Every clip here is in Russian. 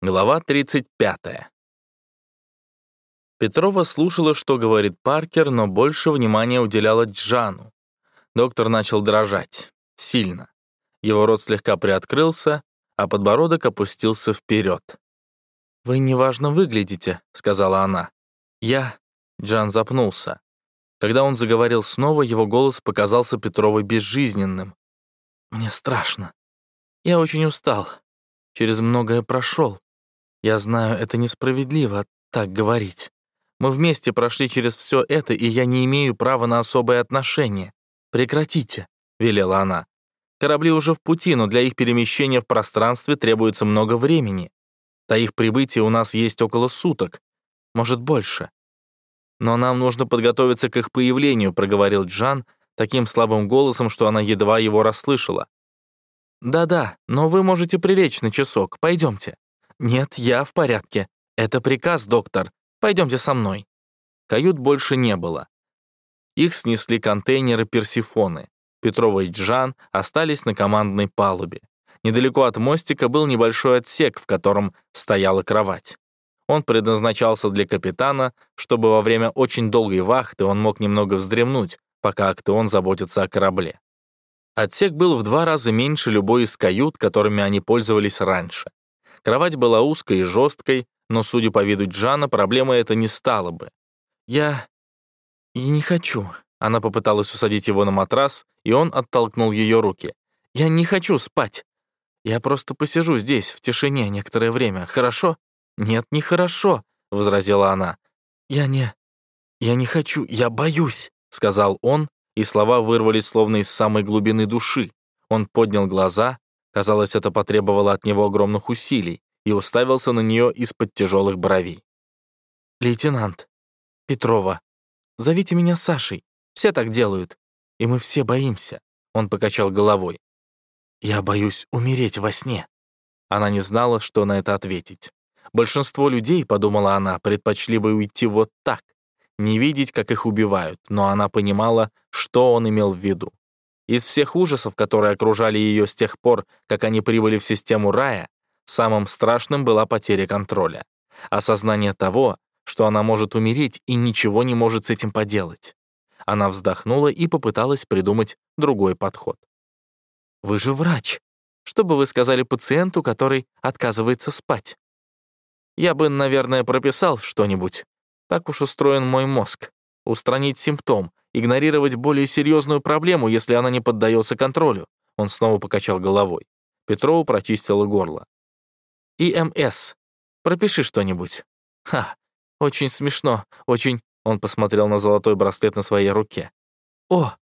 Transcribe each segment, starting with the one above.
Глава 35. Петрова слушала, что говорит Паркер, но больше внимания уделяла Джану. Доктор начал дрожать. Сильно. Его рот слегка приоткрылся, а подбородок опустился вперед. «Вы неважно выглядите», — сказала она. «Я...» — Джан запнулся. Когда он заговорил снова, его голос показался Петровой безжизненным. «Мне страшно. Я очень устал. Через многое прошел. Я знаю, это несправедливо так говорить. Мы вместе прошли через все это, и я не имею права на особое отношение. Прекратите», — велела она. «Корабли уже в пути, но для их перемещения в пространстве требуется много времени. До их прибытия у нас есть около суток, может, больше. Но нам нужно подготовиться к их появлению», — проговорил Джан таким слабым голосом, что она едва его расслышала. «Да-да, но вы можете прилечь на часок. Пойдемте». «Нет, я в порядке. Это приказ, доктор. Пойдемте со мной». Кают больше не было. Их снесли контейнеры Персифоны. Петрова и Джан остались на командной палубе. Недалеко от мостика был небольшой отсек, в котором стояла кровать. Он предназначался для капитана, чтобы во время очень долгой вахты он мог немного вздремнуть, пока Актеон заботится о корабле. Отсек был в два раза меньше любой из кают, которыми они пользовались раньше. Кровать была узкой и жесткой, но, судя по виду Джана, проблема это не стала бы. «Я... я не хочу». Она попыталась усадить его на матрас, и он оттолкнул ее руки. «Я не хочу спать. Я просто посижу здесь, в тишине, некоторое время, хорошо?» «Нет, не хорошо», — возразила она. «Я не... я не хочу, я боюсь», — сказал он, и слова вырвались словно из самой глубины души. Он поднял глаза, Казалось, это потребовало от него огромных усилий, и уставился на нее из-под тяжелых бровей. «Лейтенант, Петрова, зовите меня Сашей. Все так делают, и мы все боимся», — он покачал головой. «Я боюсь умереть во сне». Она не знала, что на это ответить. Большинство людей, подумала она, предпочли бы уйти вот так, не видеть, как их убивают, но она понимала, что он имел в виду. Из всех ужасов, которые окружали ее с тех пор, как они прибыли в систему рая, самым страшным была потеря контроля. Осознание того, что она может умереть и ничего не может с этим поделать. Она вздохнула и попыталась придумать другой подход. «Вы же врач. Что бы вы сказали пациенту, который отказывается спать?» «Я бы, наверное, прописал что-нибудь. Так уж устроен мой мозг. Устранить симптом, игнорировать более серьезную проблему, если она не поддается контролю. Он снова покачал головой. Петрову прочистила горло. «ИМС. Пропиши что-нибудь». «Ха, очень смешно, очень...» Он посмотрел на золотой браслет на своей руке. «О!»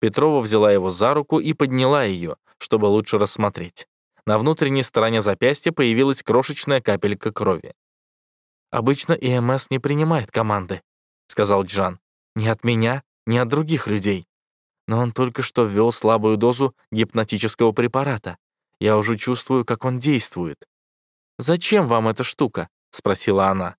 Петрова взяла его за руку и подняла ее, чтобы лучше рассмотреть. На внутренней стороне запястья появилась крошечная капелька крови. «Обычно ИМС не принимает команды», — сказал Джан. «Не от меня, не от других людей. Но он только что ввел слабую дозу гипнотического препарата. Я уже чувствую, как он действует. «Зачем вам эта штука?» — спросила она.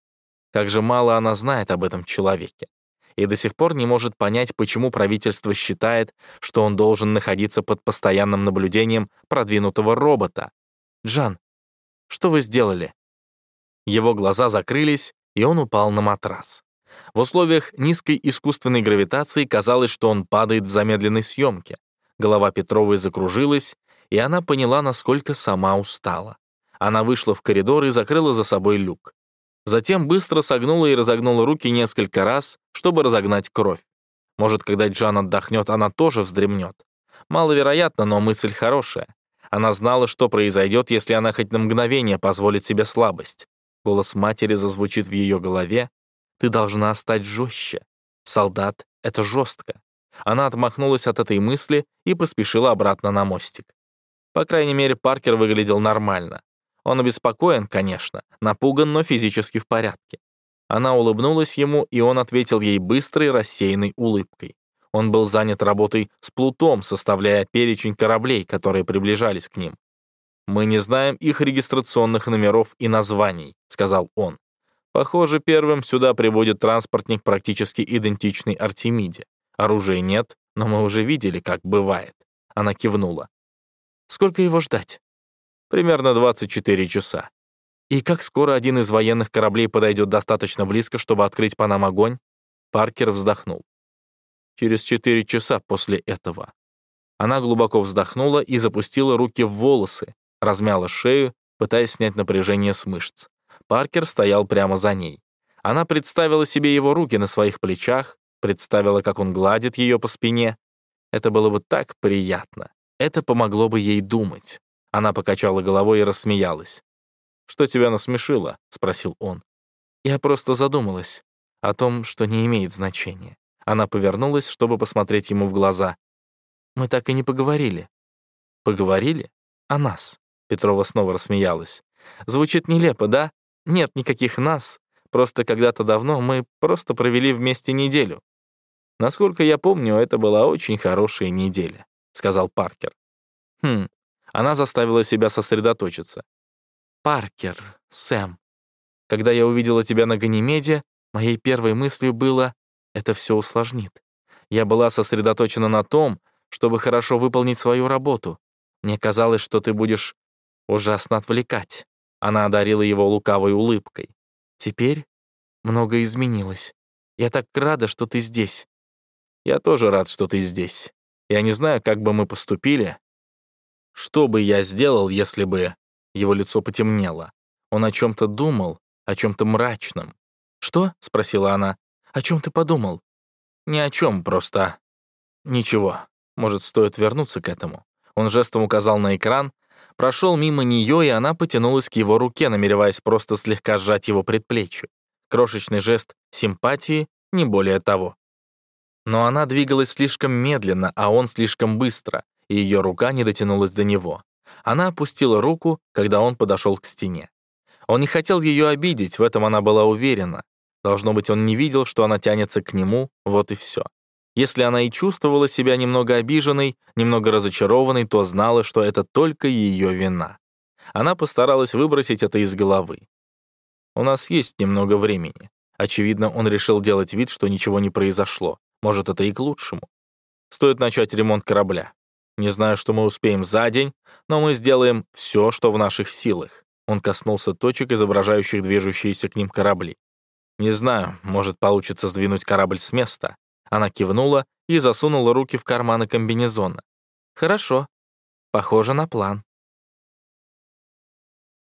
Как же мало она знает об этом человеке. И до сих пор не может понять, почему правительство считает, что он должен находиться под постоянным наблюдением продвинутого робота. «Джан, что вы сделали?» Его глаза закрылись, и он упал на матрас. В условиях низкой искусственной гравитации казалось, что он падает в замедленной съемке. Голова Петровой закружилась, и она поняла, насколько сама устала. Она вышла в коридор и закрыла за собой люк. Затем быстро согнула и разогнула руки несколько раз, чтобы разогнать кровь. Может, когда Джан отдохнет, она тоже вздремнет. Маловероятно, но мысль хорошая. Она знала, что произойдет, если она хоть на мгновение позволит себе слабость. Голос матери зазвучит в ее голове, ты должна стать жестче. Солдат — это жестко. Она отмахнулась от этой мысли и поспешила обратно на мостик. По крайней мере, Паркер выглядел нормально. Он обеспокоен, конечно, напуган, но физически в порядке. Она улыбнулась ему, и он ответил ей быстрой, рассеянной улыбкой. Он был занят работой с Плутом, составляя перечень кораблей, которые приближались к ним. «Мы не знаем их регистрационных номеров и названий», — сказал он. Похоже, первым сюда приводит транспортник, практически идентичный Артемиде. Оружия нет, но мы уже видели, как бывает. Она кивнула. Сколько его ждать? Примерно 24 часа. И как скоро один из военных кораблей подойдет достаточно близко, чтобы открыть по нам огонь? Паркер вздохнул. Через четыре часа после этого. Она глубоко вздохнула и запустила руки в волосы, размяла шею, пытаясь снять напряжение с мышц. Паркер стоял прямо за ней. Она представила себе его руки на своих плечах, представила, как он гладит ее по спине. Это было бы так приятно. Это помогло бы ей думать. Она покачала головой и рассмеялась. «Что тебя насмешило?» — спросил он. «Я просто задумалась о том, что не имеет значения». Она повернулась, чтобы посмотреть ему в глаза. «Мы так и не поговорили». «Поговорили? О нас?» Петрова снова рассмеялась. «Звучит нелепо, да? Нет никаких нас. Просто когда-то давно мы просто провели вместе неделю. Насколько я помню, это была очень хорошая неделя», — сказал Паркер. «Хм». Она заставила себя сосредоточиться. «Паркер, Сэм, когда я увидела тебя на Ганимеде, моей первой мыслью было, это все усложнит. Я была сосредоточена на том, чтобы хорошо выполнить свою работу. Мне казалось, что ты будешь ужасно отвлекать. Она одарила его лукавой улыбкой. Теперь многое изменилось. Я так рада, что ты здесь. Я тоже рад, что ты здесь. Я не знаю, как бы мы поступили. Что бы я сделал, если бы... Его лицо потемнело. Он о чем-то думал, о чем-то мрачном. «Что?» — спросила она. «О чем ты подумал?» «Ни о чем, просто...» «Ничего. Может, стоит вернуться к этому?» Он жестом указал на экран, прошел мимо нее, и она потянулась к его руке, намереваясь просто слегка сжать его предплечье. Крошечный жест симпатии, не более того. Но она двигалась слишком медленно, а он слишком быстро, и ее рука не дотянулась до него. Она опустила руку, когда он подошел к стене. Он не хотел ее обидеть, в этом она была уверена. Должно быть, он не видел, что она тянется к нему, вот и все. Если она и чувствовала себя немного обиженной, немного разочарованной, то знала, что это только ее вина. Она постаралась выбросить это из головы. «У нас есть немного времени». Очевидно, он решил делать вид, что ничего не произошло. Может, это и к лучшему. Стоит начать ремонт корабля. Не знаю, что мы успеем за день, но мы сделаем все, что в наших силах. Он коснулся точек, изображающих движущиеся к ним корабли. Не знаю, может, получится сдвинуть корабль с места. Она кивнула и засунула руки в карманы комбинезона. «Хорошо. Похоже на план».